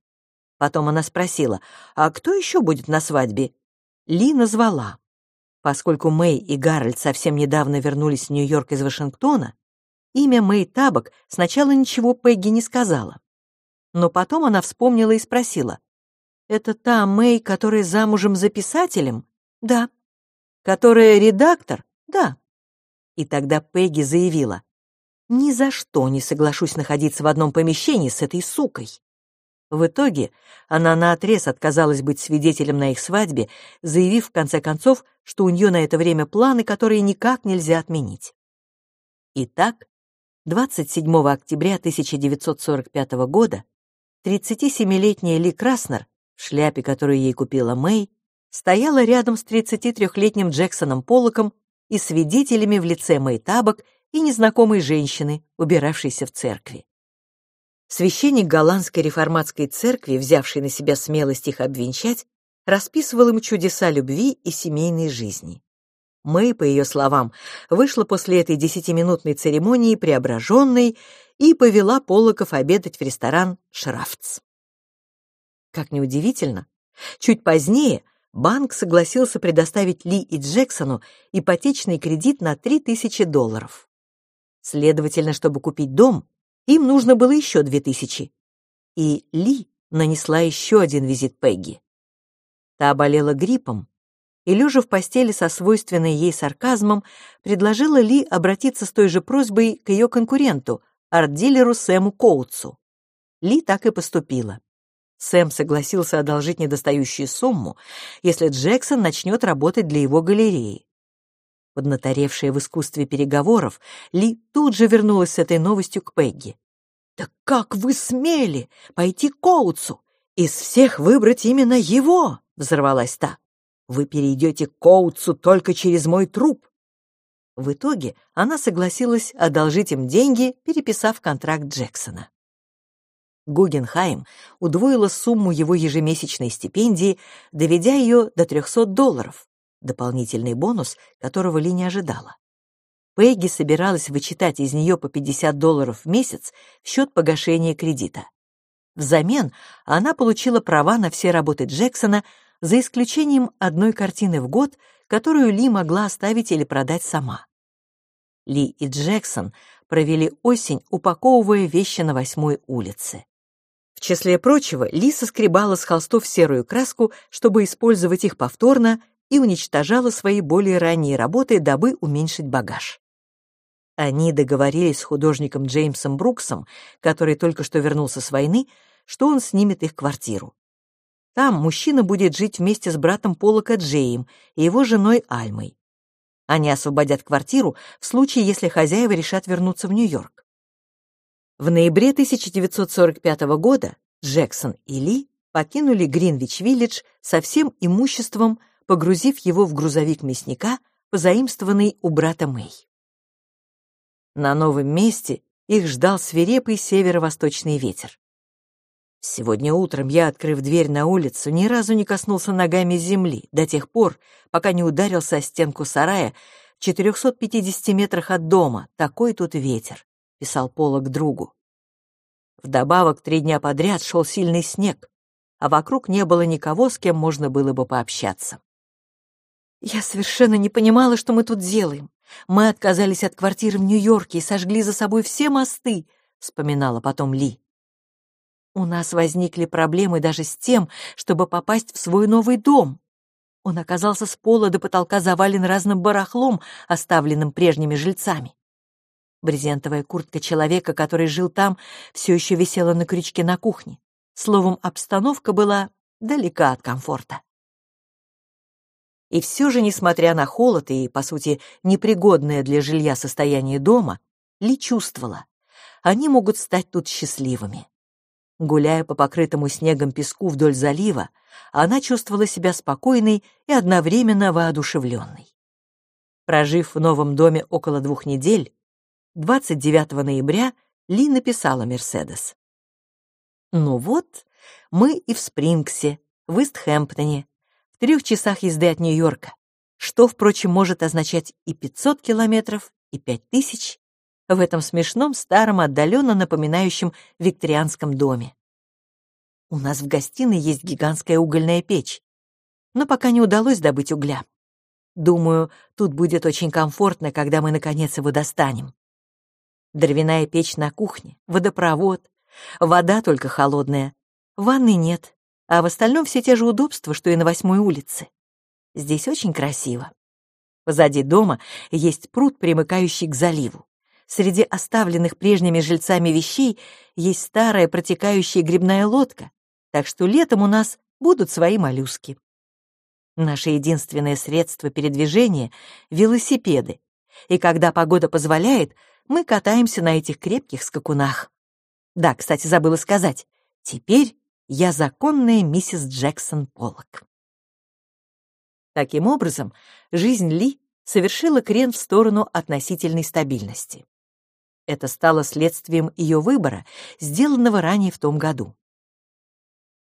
Потом она спросила, «А кто еще будет на свадьбе?» Ли назвала. Поскольку Мэй и Гарольд совсем недавно вернулись в Нью-Йорк из Вашингтона, имя Мэй Табок сначала ничего Пегги не сказала. Но потом она вспомнила и спросила, это та Мэй, которая замужем за писателем? Да. Которая редактор? Да. И тогда Пегги заявила, ни за что не соглашусь находиться в одном помещении с этой сукой. В итоге она наотрез отказалась быть свидетелем на их свадьбе, заявив в конце концов, что у нее на это время планы, которые никак нельзя отменить. Итак, 27 октября 1945 года 37-летняя Ли Краснер в шляпе, которую ей купила Мэй, стояла рядом с 33-летним Джексоном Поллоком и свидетелями в лице Мэй Табок и незнакомой женщины, убиравшейся в церкви. Священник голландской реформатской церкви, взявший на себя смелость их обвенчать, расписывал им чудеса любви и семейной жизни. Мэй, по ее словам, вышла после этой десятиминутной церемонии преображенной и повела Полоков обедать в ресторан «Шрафтс». Как неудивительно, чуть позднее банк согласился предоставить Ли и Джексону ипотечный кредит на 3000 долларов. Следовательно, чтобы купить дом, им нужно было еще 2000. И Ли нанесла еще один визит Пегги. Та болела гриппом, и, лежа в постели со свойственной ей сарказмом, предложила Ли обратиться с той же просьбой к ее конкуренту, арт-дилеру Сэму Коутсу. Ли так и поступила. Сэм согласился одолжить недостающую сумму, если Джексон начнет работать для его галереи. Поднаторевшая в искусстве переговоров, Ли тут же вернулась с этой новостью к Пегги. «Да как вы смели пойти к Коутсу? Из всех выбрать именно его!» — взорвалась та. «Вы перейдете к Коутсу только через мой труп!» В итоге она согласилась одолжить им деньги, переписав контракт Джексона. Гугенхайм удвоила сумму его ежемесячной стипендии, доведя ее до 300 долларов, дополнительный бонус, которого Ли не ожидала. Пегги собиралась вычитать из нее по 50 долларов в месяц в счет погашения кредита. Взамен она получила права на все работы Джексона, за исключением одной картины в год, которую Ли могла оставить или продать сама. Ли и Джексон провели осень, упаковывая вещи на восьмой улице. Числе прочего, Лиса скребала с холстов серую краску, чтобы использовать их повторно, и уничтожала свои более ранние работы, дабы уменьшить багаж. Они договорились с художником Джеймсом Бруксом, который только что вернулся с войны, что он снимет их квартиру. Там мужчина будет жить вместе с братом Полока Джеем и его женой Альмой. Они освободят квартиру в случае, если хозяева решат вернуться в Нью-Йорк. В ноябре 1945 года Джексон и Ли покинули Гринвич-Виллидж со всем имуществом, погрузив его в грузовик мясника, позаимствованный у брата Мэй. На новом месте их ждал свирепый северо-восточный ветер. Сегодня утром я, открыв дверь на улицу, ни разу не коснулся ногами земли до тех пор, пока не ударился о стенку сарая в 450 метрах от дома. Такой тут ветер писал Пола к другу. Вдобавок, три дня подряд шел сильный снег, а вокруг не было никого, с кем можно было бы пообщаться. «Я совершенно не понимала, что мы тут делаем. Мы отказались от квартиры в Нью-Йорке и сожгли за собой все мосты», — вспоминала потом Ли. «У нас возникли проблемы даже с тем, чтобы попасть в свой новый дом. Он оказался с пола до потолка завален разным барахлом, оставленным прежними жильцами. Брезентовая куртка человека, который жил там, все еще висела на крючке на кухне. Словом, обстановка была далека от комфорта. И все же, несмотря на холод и, по сути, непригодное для жилья состояние дома, Ли чувствовала, они могут стать тут счастливыми. Гуляя по покрытому снегом песку вдоль залива, она чувствовала себя спокойной и одновременно воодушевленной. Прожив в новом доме около двух недель, 29 ноября Ли написала Мерседес. «Ну вот, мы и в Спрингсе, в Истхэмптоне, в трех часах езды от Нью-Йорка, что, впрочем, может означать и 500 километров, и 5000 в этом смешном, старом, отдаленно напоминающем викторианском доме. У нас в гостиной есть гигантская угольная печь, но пока не удалось добыть угля. Думаю, тут будет очень комфортно, когда мы, наконец, его достанем. Дровяная печь на кухне, водопровод, вода только холодная, ванны нет, а в остальном все те же удобства, что и на восьмой улице. Здесь очень красиво. Позади дома есть пруд, примыкающий к заливу. Среди оставленных прежними жильцами вещей есть старая протекающая грибная лодка, так что летом у нас будут свои моллюски. Наше единственное средство передвижения — велосипеды, и когда погода позволяет, мы катаемся на этих крепких скакунах. Да, кстати, забыла сказать, теперь я законная миссис Джексон Поллок. Таким образом, жизнь Ли совершила крен в сторону относительной стабильности. Это стало следствием ее выбора, сделанного ранее в том году.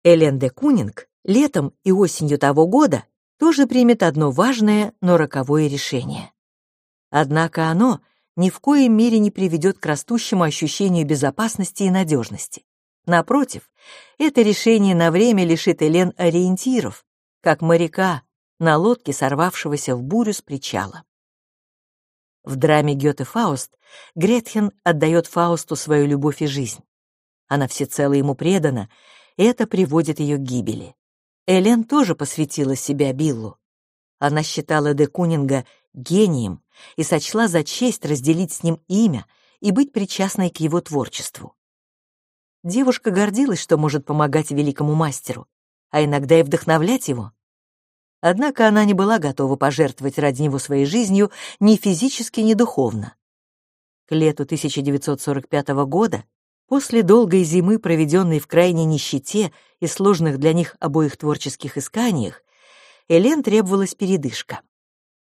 Элен де Кунинг летом и осенью того года тоже примет одно важное, но роковое решение. Однако оно ни в коей мере не приведет к растущему ощущению безопасности и надежности. Напротив, это решение на время лишит Элен ориентиров, как моряка на лодке, сорвавшегося в бурю с причала. В драме Гёте «Фауст» Гретхен отдает Фаусту свою любовь и жизнь. Она всецело ему предана, и это приводит ее к гибели. Элен тоже посвятила себя Биллу. Она считала де Кунинга гением и сочла за честь разделить с ним имя и быть причастной к его творчеству. Девушка гордилась, что может помогать великому мастеру, а иногда и вдохновлять его. Однако она не была готова пожертвовать ради него своей жизнью ни физически, ни духовно. К лету 1945 года, после долгой зимы, проведенной в крайней нищете и сложных для них обоих творческих исканиях, Элен требовалась передышка.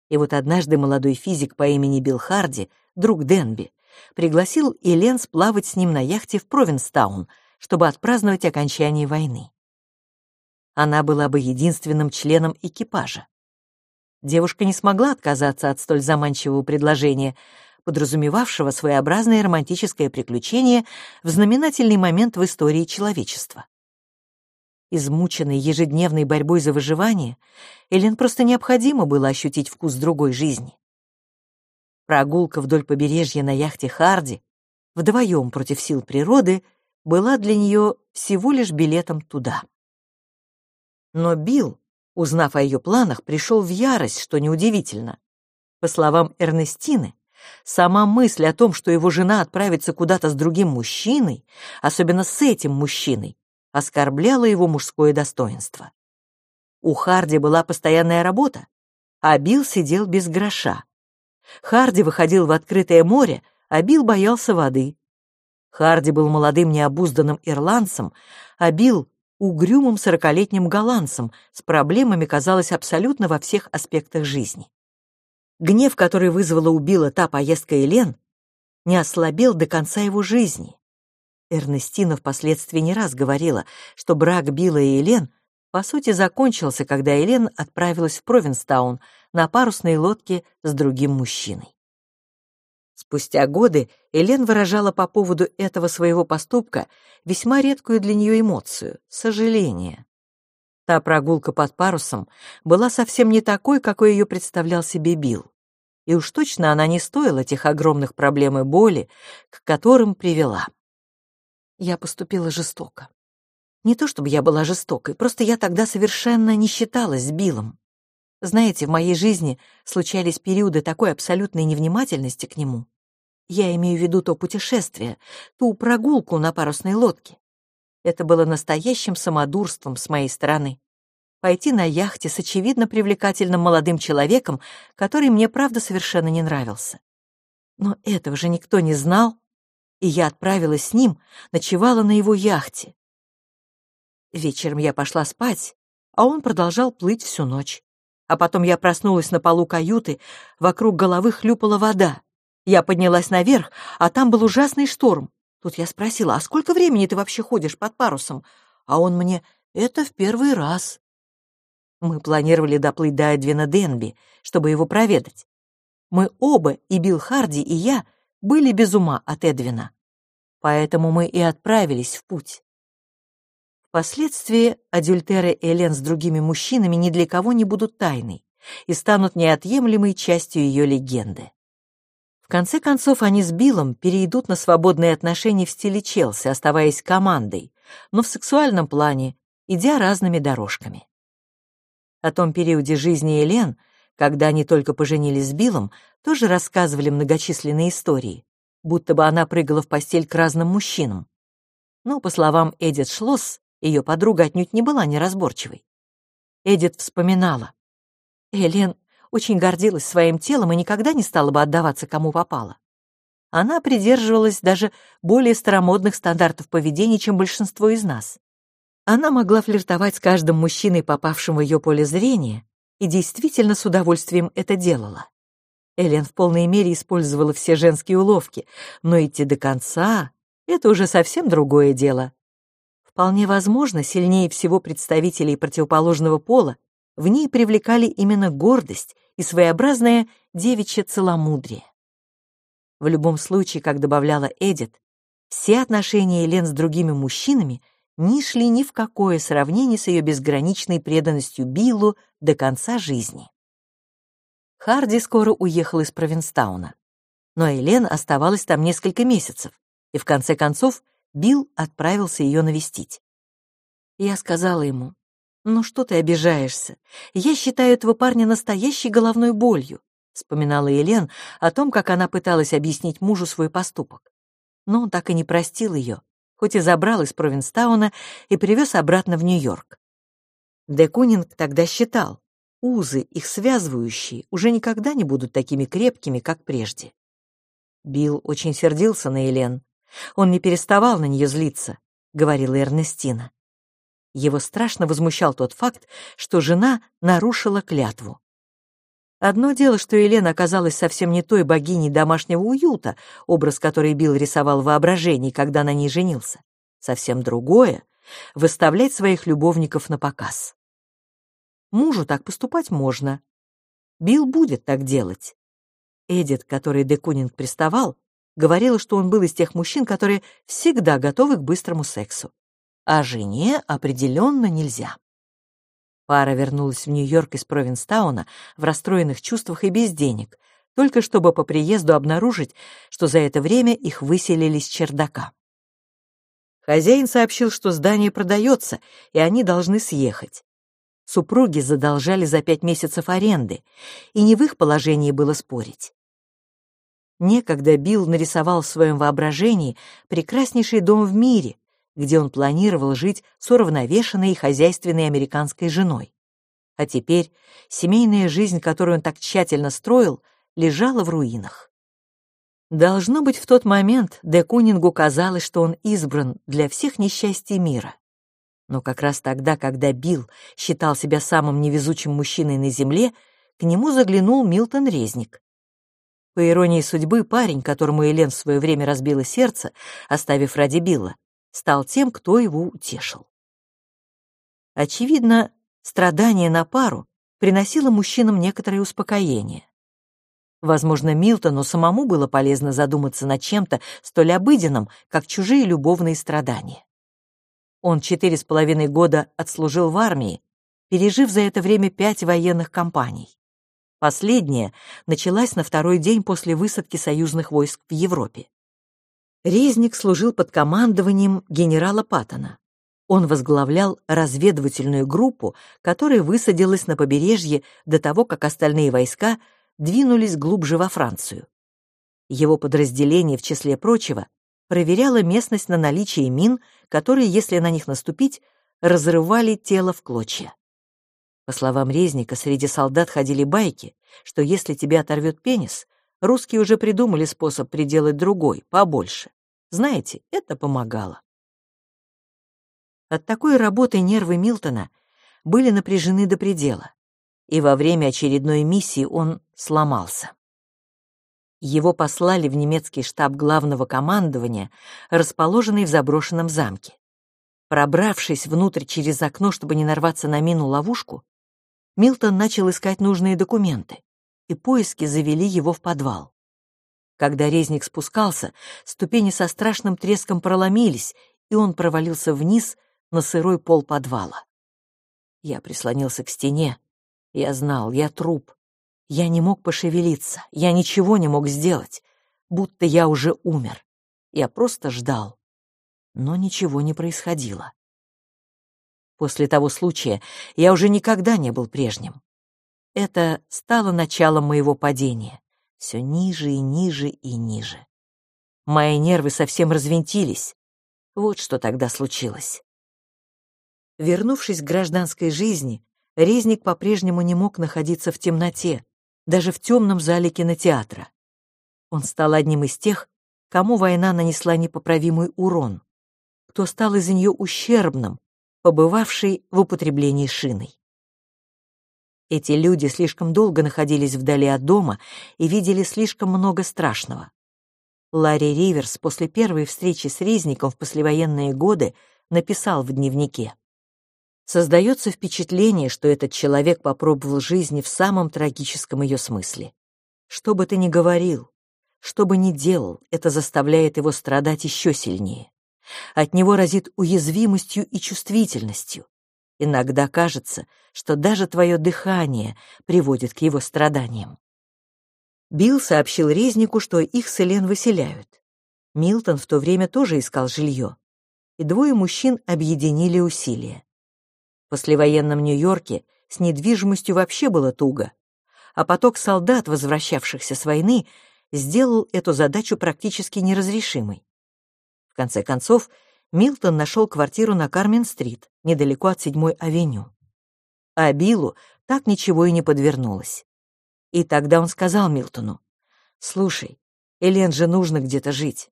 И вот однажды молодой физик по имени Билл Харди, друг Денби, пригласил Элен сплавать с ним на яхте в Провинстаун, чтобы отпраздновать окончание войны она была бы единственным членом экипажа. Девушка не смогла отказаться от столь заманчивого предложения, подразумевавшего своеобразное романтическое приключение в знаменательный момент в истории человечества. Измученной ежедневной борьбой за выживание, Элен просто необходимо было ощутить вкус другой жизни. Прогулка вдоль побережья на яхте Харди, вдвоем против сил природы, была для нее всего лишь билетом туда. Но Билл, узнав о ее планах, пришел в ярость, что неудивительно. По словам Эрнестины, сама мысль о том, что его жена отправится куда-то с другим мужчиной, особенно с этим мужчиной, оскорбляла его мужское достоинство. У Харди была постоянная работа, а Билл сидел без гроша. Харди выходил в открытое море, а Билл боялся воды. Харди был молодым необузданным ирландцем, а Билл угрюмым сорокалетним голландцем с проблемами, казалось, абсолютно во всех аспектах жизни. Гнев, который вызвала у Билла та поездка Елен, не ослабел до конца его жизни. Эрнестина впоследствии не раз говорила, что брак Билла и Елен по сути закончился, когда Елен отправилась в Провинстаун на парусной лодке с другим мужчиной. Спустя годы Элен выражала по поводу этого своего поступка весьма редкую для нее эмоцию — сожаление. Та прогулка под парусом была совсем не такой, какой ее представлял себе Билл. И уж точно она не стоила тех огромных проблем и боли, к которым привела. Я поступила жестоко. Не то чтобы я была жестокой, просто я тогда совершенно не считалась Биллом. Знаете, в моей жизни случались периоды такой абсолютной невнимательности к нему, я имею в виду то путешествие, ту прогулку на парусной лодке. Это было настоящим самодурством с моей стороны. Пойти на яхте с очевидно привлекательным молодым человеком, который мне, правда, совершенно не нравился. Но этого же никто не знал, и я отправилась с ним, ночевала на его яхте. Вечером я пошла спать, а он продолжал плыть всю ночь. А потом я проснулась на полу каюты, вокруг головы хлюпала вода. Я поднялась наверх, а там был ужасный шторм. Тут я спросила, а сколько времени ты вообще ходишь под парусом? а он мне «это в первый раз». Мы планировали доплыть до Эдвина Денби, чтобы его проведать. Мы оба, и Билл Харди, и я, были без ума от Эдвина. Поэтому мы и отправились в путь. Впоследствии адюльтеры Элен с другими мужчинами ни для кого не будут тайной и станут неотъемлемой частью ее легенды. В конце концов, они с Биллом перейдут на свободные отношения в стиле Челси, оставаясь командой, но в сексуальном плане, идя разными дорожками. О том периоде жизни Элен, когда они только поженились с Биллом, тоже рассказывали многочисленные истории, будто бы она прыгала в постель к разным мужчинам. Но, по словам Эдит Шлосс, ее подруга отнюдь не была неразборчивой. Эдит вспоминала. Элен очень гордилась своим телом и никогда не стала бы отдаваться кому попало. Она придерживалась даже более старомодных стандартов поведения, чем большинство из нас. Она могла флиртовать с каждым мужчиной, попавшим в ее поле зрения, и действительно с удовольствием это делала. Элен в полной мере использовала все женские уловки, но идти до конца — это уже совсем другое дело. Вполне возможно, сильнее всего представителей противоположного пола в ней привлекали именно гордость и своеобразное девичье целомудрие. В любом случае, как добавляла Эдит, все отношения Элен с другими мужчинами не шли ни в какое сравнение с ее безграничной преданностью Биллу до конца жизни. Харди скоро уехал из Провинстауна, но Элен оставалась там несколько месяцев, и в конце концов Билл отправился ее навестить. Я сказала ему, «Ну что ты обижаешься? Я считаю этого парня настоящей головной болью», вспоминала Елен о том, как она пыталась объяснить мужу свой поступок. Но он так и не простил ее, хоть и забрал из Провинстауна и привез обратно в Нью-Йорк. Де Кунинг тогда считал, узы, их связывающие, уже никогда не будут такими крепкими, как прежде. Билл очень сердился на Елен. Он не переставал на нее злиться, говорила Эрнестина. Его страшно возмущал тот факт, что жена нарушила клятву. Одно дело, что Елена оказалась совсем не той богиней домашнего уюта, образ которой Билл рисовал в воображении, когда на ней женился. Совсем другое — выставлять своих любовников на показ. Мужу так поступать можно. Билл будет так делать. Эдит, которой Декунинг приставал, говорила, что он был из тех мужчин, которые всегда готовы к быстрому сексу. А жене определенно нельзя. Пара вернулась в Нью-Йорк из Провинстауна в расстроенных чувствах и без денег, только чтобы по приезду обнаружить, что за это время их выселили с чердака. Хозяин сообщил, что здание продается, и они должны съехать. Супруги задолжали за пять месяцев аренды, и не в их положении было спорить. Некогда Билл нарисовал в своем воображении прекраснейший дом в мире, где он планировал жить с уравновешенной и хозяйственной американской женой. А теперь семейная жизнь, которую он так тщательно строил, лежала в руинах. Должно быть, в тот момент Де Кунингу казалось, что он избран для всех несчастий мира. Но как раз тогда, когда Билл считал себя самым невезучим мужчиной на земле, к нему заглянул Милтон Резник. По иронии судьбы, парень, которому Элен в свое время разбила сердце, оставив ради Билла, стал тем, кто его утешил. Очевидно, страдание на пару приносило мужчинам некоторое успокоение. Возможно, Милтону самому было полезно задуматься над чем-то столь обыденным, как чужие любовные страдания. Он четыре с половиной года отслужил в армии, пережив за это время пять военных кампаний. Последняя началась на второй день после высадки союзных войск в Европе. Резник служил под командованием генерала Паттона. Он возглавлял разведывательную группу, которая высадилась на побережье до того, как остальные войска двинулись глубже во Францию. Его подразделение, в числе прочего, проверяло местность на наличие мин, которые, если на них наступить, разрывали тело в клочья. По словам Резника, среди солдат ходили байки, что если тебе оторвет пенис, Русские уже придумали способ приделать другой, побольше. Знаете, это помогало. От такой работы нервы Милтона были напряжены до предела, и во время очередной миссии он сломался. Его послали в немецкий штаб главного командования, расположенный в заброшенном замке. Пробравшись внутрь через окно, чтобы не нарваться на мину-ловушку, Милтон начал искать нужные документы, и поиски завели его в подвал. Когда резник спускался, ступени со страшным треском проломились, и он провалился вниз на сырой пол подвала. Я прислонился к стене. Я знал, я труп. Я не мог пошевелиться, я ничего не мог сделать, будто я уже умер. Я просто ждал но ничего не происходило. После того случая я уже никогда не был прежним. Это стало началом моего падения. Все ниже и ниже и ниже. Мои нервы совсем развинтились. Вот что тогда случилось. Вернувшись к гражданской жизни, Резник по-прежнему не мог находиться в темноте, даже в темном зале кинотеатра. Он стал одним из тех, кому война нанесла непоправимый урон кто стал из-за нее ущербным, побывавший в употреблении шиной. Эти люди слишком долго находились вдали от дома и видели слишком много страшного. Ларри Риверс после первой встречи с Резником в послевоенные годы написал в дневнике. Создается впечатление, что этот человек попробовал жизни в самом трагическом ее смысле. Что бы ты ни говорил, что бы ни делал, это заставляет его страдать еще сильнее. От него разит уязвимостью и чувствительностью. Иногда кажется, что даже твое дыхание приводит к его страданиям. Билл сообщил Резнику, что их с Элен выселяют. Милтон в то время тоже искал жилье, и двое мужчин объединили усилия. В послевоенном Нью-Йорке с недвижимостью вообще было туго, а поток солдат, возвращавшихся с войны, сделал эту задачу практически неразрешимой. В конце концов, Милтон нашел квартиру на Кармен-стрит, недалеко от седьмой авеню. А Биллу так ничего и не подвернулось. И тогда он сказал Милтону, «Слушай, Элен же нужно где-то жить».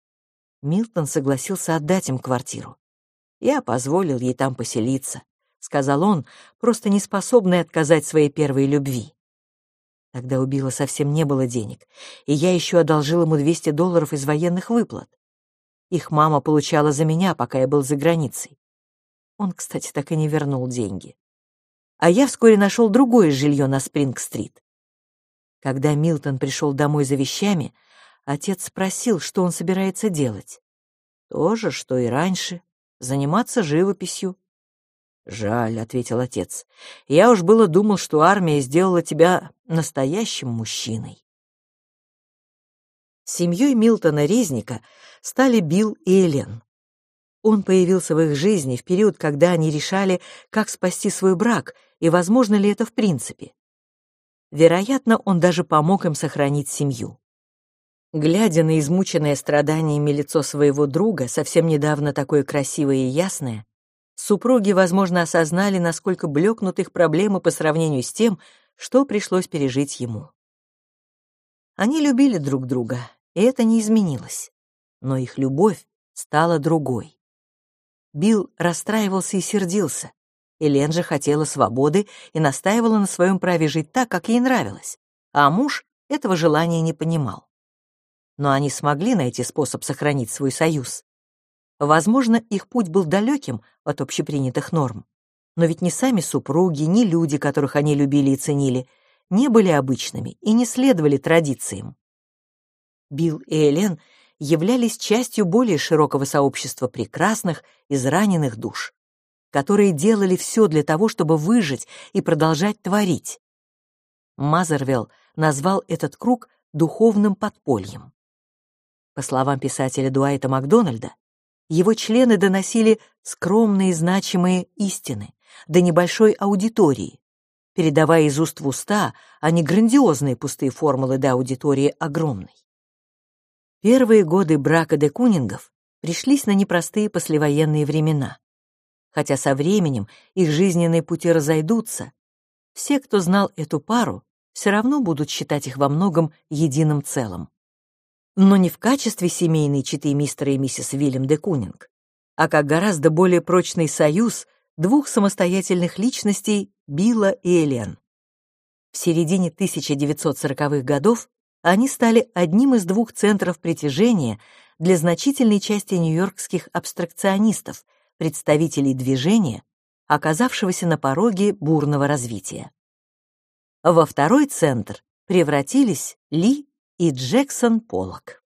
Милтон согласился отдать им квартиру. «Я позволил ей там поселиться», — сказал он, просто не способный отказать своей первой любви. Тогда у Билла совсем не было денег, и я еще одолжил ему 200 долларов из военных выплат. Их мама получала за меня, пока я был за границей. Он, кстати, так и не вернул деньги. А я вскоре нашел другое жилье на Спринг-стрит. Когда Милтон пришел домой за вещами, отец спросил, что он собирается делать. То же, что и раньше, заниматься живописью. «Жаль», — ответил отец, — «я уж было думал, что армия сделала тебя настоящим мужчиной». Семьей Милтона Резника стали Билл и Элен. Он появился в их жизни в период, когда они решали, как спасти свой брак и возможно ли это в принципе. Вероятно, он даже помог им сохранить семью. Глядя на измученное страданиями лицо своего друга, совсем недавно такое красивое и ясное, супруги, возможно, осознали, насколько блекнут их проблемы по сравнению с тем, что пришлось пережить ему. Они любили друг друга, и это не изменилось. Но их любовь стала другой. Билл расстраивался и сердился. Элен же хотела свободы и настаивала на своем праве жить так, как ей нравилось, а муж этого желания не понимал. Но они смогли найти способ сохранить свой союз. Возможно, их путь был далеким от общепринятых норм, но ведь ни сами супруги, ни люди, которых они любили и ценили, не были обычными и не следовали традициям. Билл и Элен являлись частью более широкого сообщества прекрасных, израненных душ, которые делали все для того, чтобы выжить и продолжать творить. Мазервелл назвал этот круг духовным подпольем. По словам писателя Дуайта Макдональда, его члены доносили скромные значимые истины до небольшой аудитории, передавая из уст в уста, а не грандиозные пустые формулы до аудитории огромной. Первые годы брака де Кунингов пришлись на непростые послевоенные времена. Хотя со временем их жизненные пути разойдутся, все, кто знал эту пару, все равно будут считать их во многом единым целым. Но не в качестве семейной четы мистера и миссис Вильям де Кунинг, а как гораздо более прочный союз двух самостоятельных личностей Билла и Элен. В середине 1940-х годов они стали одним из двух центров притяжения для значительной части нью-йоркских абстракционистов, представителей движения, оказавшегося на пороге бурного развития. Во второй центр превратились Ли и Джексон Поллок.